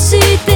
você.